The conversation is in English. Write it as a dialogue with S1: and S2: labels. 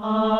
S1: Amen.